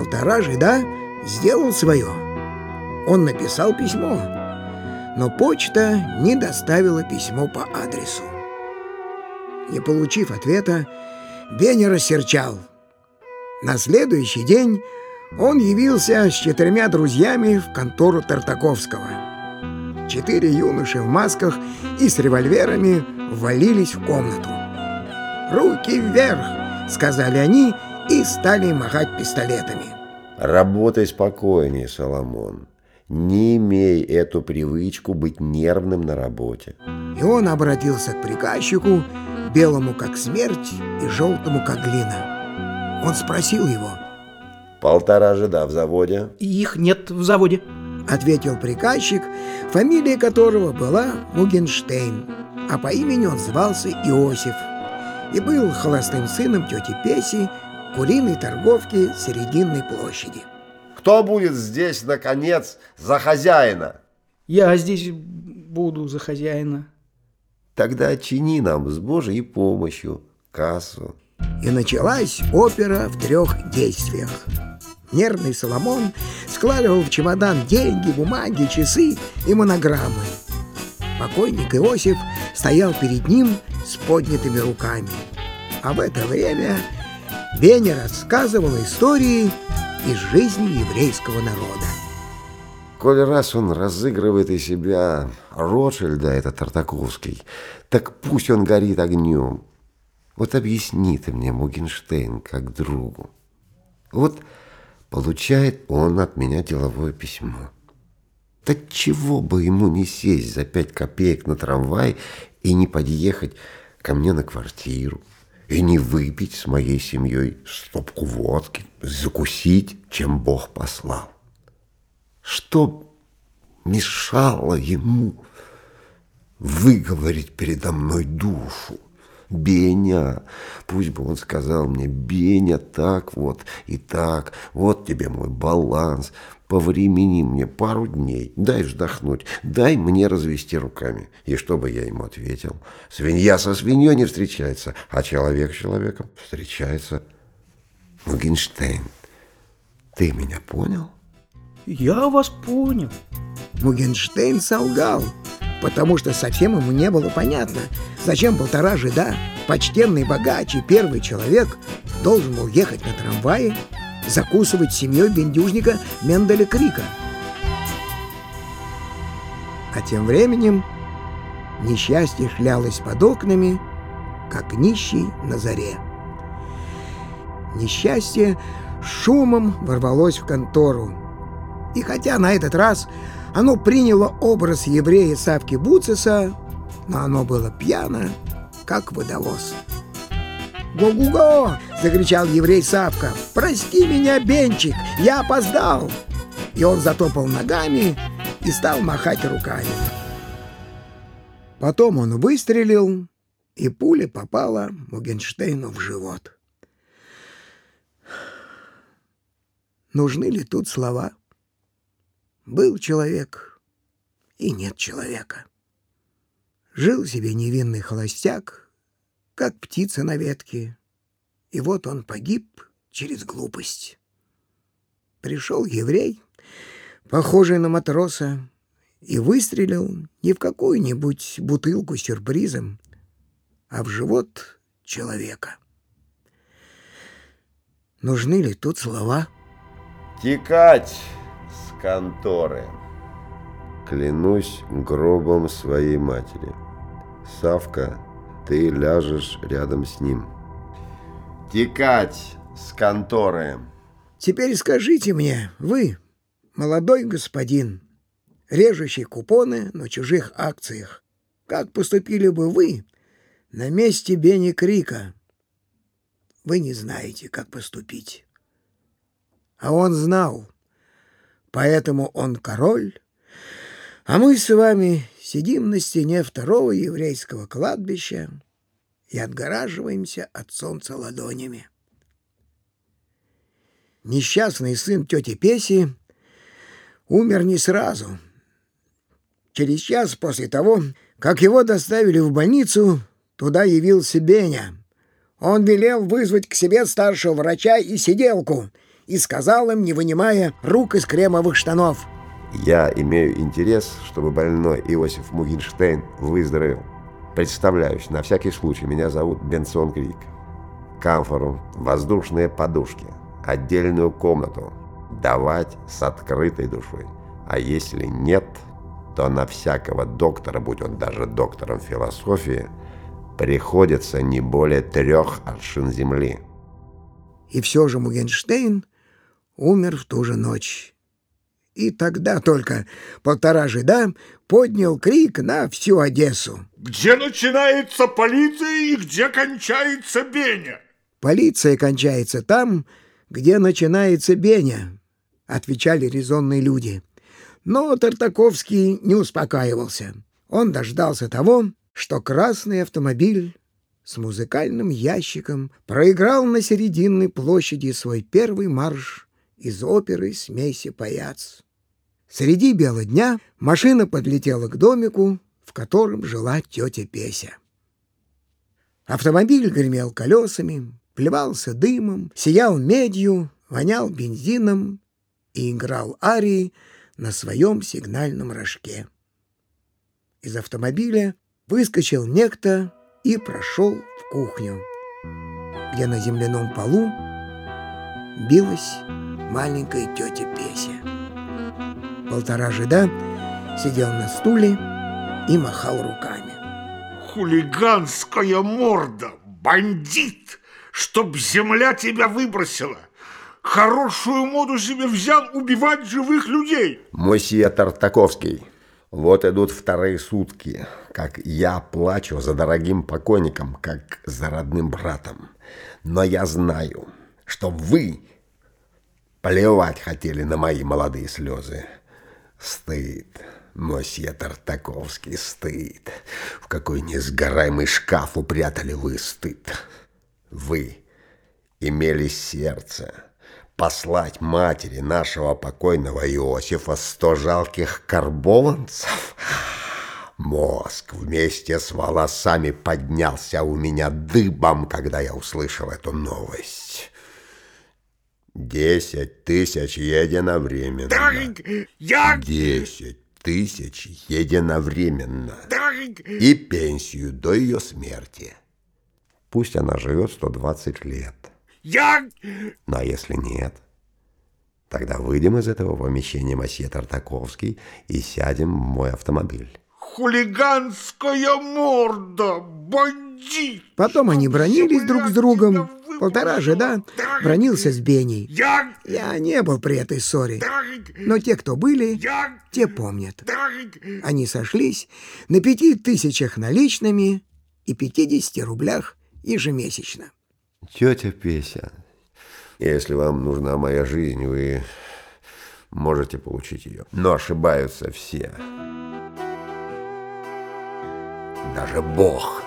Полтора жида сделал свое. Он написал письмо, но почта не доставила письмо по адресу. Не получив ответа, Беня рассерчал. На следующий день он явился с четырьмя друзьями в контору Тартаковского. Четыре юноши в масках и с револьверами ввалились в комнату. «Руки вверх!» — сказали они и стали махать пистолетами. Работай спокойнее, Соломон. Не имей эту привычку быть нервным на работе. И он обратился к приказчику, белому как смерть и желтому как глина. Он спросил его. Полтора жида в заводе? Их нет в заводе. Ответил приказчик, фамилия которого была Мугенштейн, а по имени он звался Иосиф и был холостым сыном тети Песи, куриной торговки Серединной площади. Кто будет здесь, наконец, за хозяина? Я здесь буду за хозяина. Тогда чини нам с Божьей помощью кассу. И началась опера в трех действиях. Нервный Соломон складывал в чемодан деньги, бумаги, часы и монограммы. Покойник Иосиф стоял перед ним с поднятыми руками. А в это время Беня рассказывал истории из жизни еврейского народа. Коль раз он разыгрывает из себя Ротшильда, это Тартаковский, так пусть он горит огнем. Вот объясни ты мне, Мугенштейн, как другу. Вот получает он от меня деловое письмо. Так чего бы ему не сесть за пять копеек на трамвай и не подъехать ко мне на квартиру? И не выпить с моей семьей стопку водки, закусить, чем Бог послал. Что мешало ему выговорить передо мной душу? Беня, пусть бы он сказал мне, Беня, так вот и так, вот тебе мой баланс, повремени мне пару дней, дай вздохнуть, дай мне развести руками. И что бы я ему ответил? Свинья со свиньей не встречается, а человек с человеком встречается. Мугенштейн, ты меня понял? Я вас понял. Мугенштейн солгал, потому что совсем ему не было понятно, зачем полтора жида, почтенный богач и первый человек, должен был ехать на трамвае закусывать семьей бендюжника Менделя Крика. А тем временем несчастье шлялось под окнами, как нищий на заре. Несчастье шумом ворвалось в контору. И хотя на этот раз оно приняло образ еврея Савки Буциса, но оно было пьяно, как водовоз. «Го-го-го!» — закричал еврей Савка. «Прости меня, Бенчик, я опоздал!» И он затопал ногами и стал махать руками. Потом он выстрелил, и пуля попала Мугенштейну в живот. Нужны ли тут слова? Был человек, и нет человека. Жил себе невинный холостяк, как птица на ветке. И вот он погиб через глупость. Пришел еврей, похожий на матроса, и выстрелил не в какую-нибудь бутылку с сюрпризом, а в живот человека. Нужны ли тут слова? Текать с конторы. Клянусь гробом своей матери. Савка ты ляжешь рядом с ним. Текать с конторы. Теперь скажите мне, вы, молодой господин, режущий купоны на чужих акциях, как поступили бы вы на месте Бенни Крика? Вы не знаете, как поступить. А он знал, поэтому он король, а мы с вами сидим на стене второго еврейского кладбища и отгораживаемся от солнца ладонями. Несчастный сын тети Песи умер не сразу. Через час после того, как его доставили в больницу, туда явился Беня. Он велел вызвать к себе старшего врача и сиделку и сказал им, не вынимая рук из кремовых штанов. Я имею интерес, чтобы больной Иосиф Мугенштейн выздоровел. Представляюсь, на всякий случай, меня зовут Бенсон Крик. Камфору, воздушные подушки, отдельную комнату. Давать с открытой душой. А если нет, то на всякого доктора, будь он даже доктором философии, приходится не более трех аршин земли. И все же Мугенштейн умер в ту же ночь. И тогда только полтора жида поднял крик на всю Одессу. Где начинается полиция и где кончается Беня? Полиция кончается там, где начинается Беня, отвечали резонные люди. Но Тартаковский не успокаивался. Он дождался того, что красный автомобиль с музыкальным ящиком проиграл на серединной площади свой первый марш из оперы «Смейся, паяц». Среди бела дня машина подлетела к домику, в котором жила тетя Песя. Автомобиль гремел колесами, плевался дымом, сиял медью, вонял бензином и играл арии на своем сигнальном рожке. Из автомобиля выскочил некто и прошел в кухню, где на земляном полу билась маленькая тетя Песя. Полтора жида сидел на стуле и махал руками. Хулиганская морда, бандит, чтоб земля тебя выбросила. Хорошую моду себе взял убивать живых людей. Мосье Тартаковский, вот идут вторые сутки, как я плачу за дорогим покойником, как за родным братом. Но я знаю, что вы плевать хотели на мои молодые слезы. Стыд, мосье Тартаковский, стыд. В какой несгораемый шкаф упрятали вы стыд. Вы имели сердце послать матери нашего покойного Иосифа сто жалких карбованцев? Мозг вместе с волосами поднялся у меня дыбом, когда я услышал эту новость. Десять тысяч единовременно. Да, я... Десять тысяч единовременно. Да, И пенсию до ее смерти. Пусть она живет 120 лет. я... А если нет, тогда выйдем из этого помещения мосье Тартаковский и сядем в мой автомобиль. Хулиганская морда, бандит. Потом они бронились друг с другом. Полтора жида бронился с Беней. Я... Не был при этой ссоре, да, но те, кто были, те помнят. да, Они сошлись на пяти тысячах наличными и 50 рублях ежемесячно. Тетя Песя, если вам нужна моя жизнь, вы можете получить ее. Но ошибаются все. Даже Бог.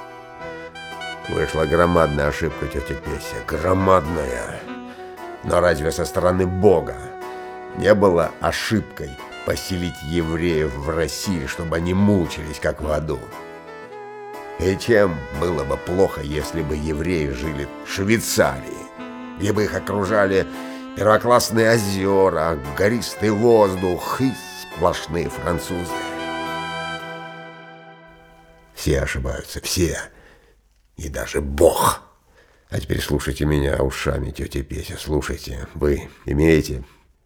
Вышла громадная ошибка, тетя Песя. Громадная. Но разве со стороны Бога не было ошибкой поселить евреев в России, чтобы они мучились, как в аду? И чем было бы плохо, если бы евреи жили в Швейцарии, где бы их окружали первоклассные озера, гористый воздух и сплошные французы? Все ошибаются, все. И даже Бог. А теперь слушайте меня ушами, тетя Песя, слушайте. Вы имеете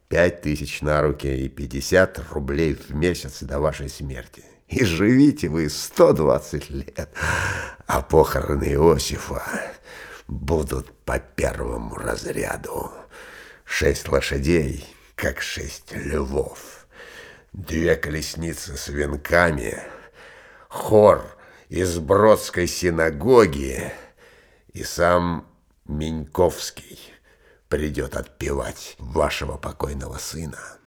пять тысяч на руки и 50 рублей в месяц до вашей смерти. И живите вы 120 лет. А похороны Иосифа будут по первому разряду. Шесть лошадей, как шесть львов. Две колесницы с венками, хор из Бродской синагоги и сам Меньковский придет отпевать вашего покойного сына.